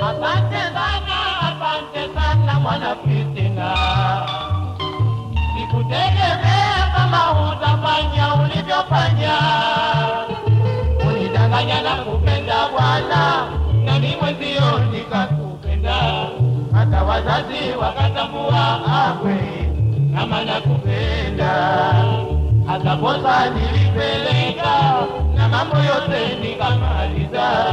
Asante sana, asante sana mwana fitina, sikutegemea kama utafanya ulivyofanya. Unidanganya na kupenda Bwana, na mimi mwenzio nikakupenda, hata wazazi wakatambua akwe kama nakupenda. Hata posa nilipeleka na mambo yote nikamaliza,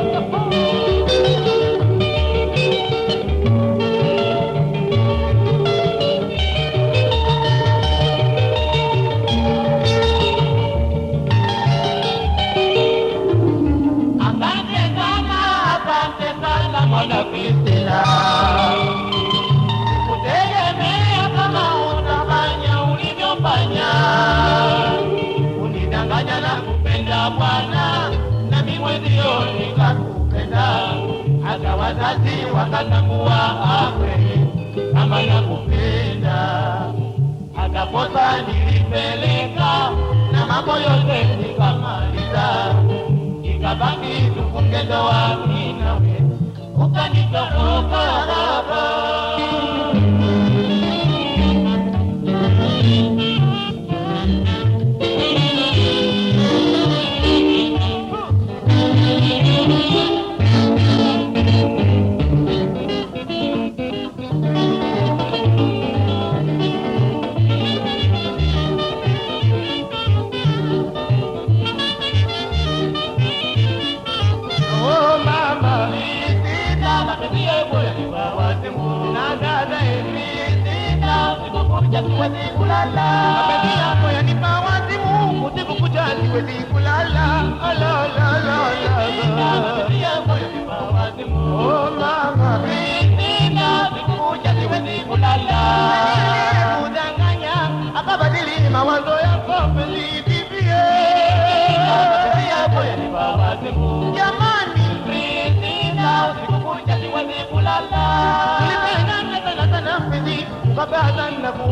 mwana Kristina, kutegemea kama utafanya ulivyofanya. Unidanganya na kupenda Bwana, na mwenzio nikakupenda, hata wazazi wakatambua akweli kama nakupenda. Hata posa nilipeleka na mambo yote nikamaliza ikabaki tufunge ndoa siwezi kulala. Mapenzi yako yanipa wazimu, usiku kucha siwezi kulala. Ala la la la. Mapenzi yako yanipa wazimu. Oh mama, sikukuja siwezi kulala. dannabu.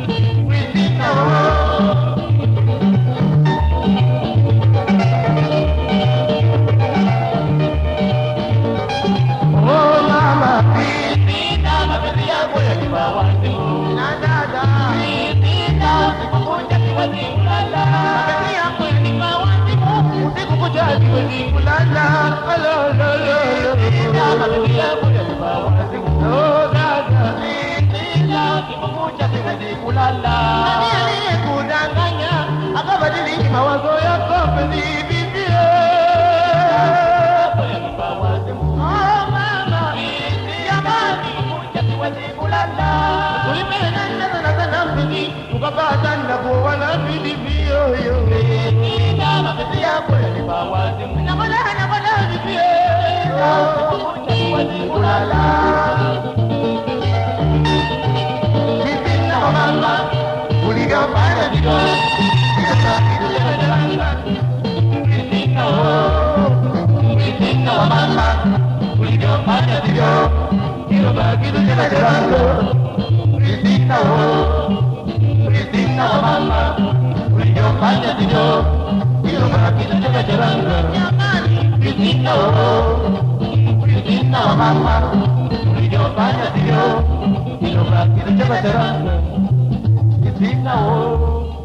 Kristina, mapenzi yako yanipa wazimu.